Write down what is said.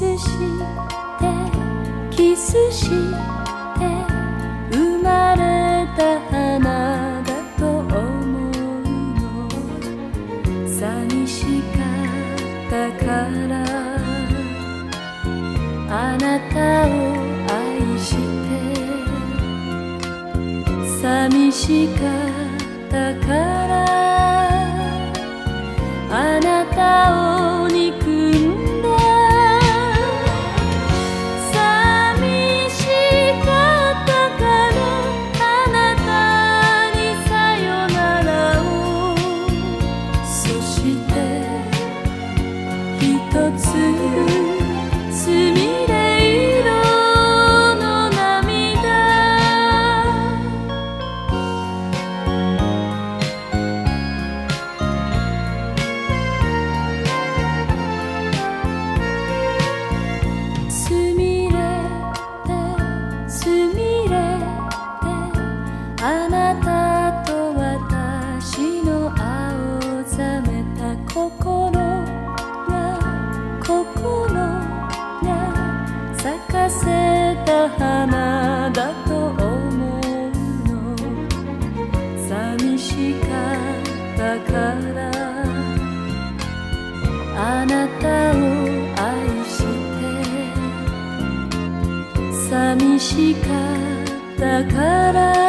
スしてキスして生まれた花だと思うの寂しかったからあなたを愛して寂しかったからあなたと私の青ざめた心が心が咲かせた花だと思うの。寂しかったからあなたを愛して寂しかったから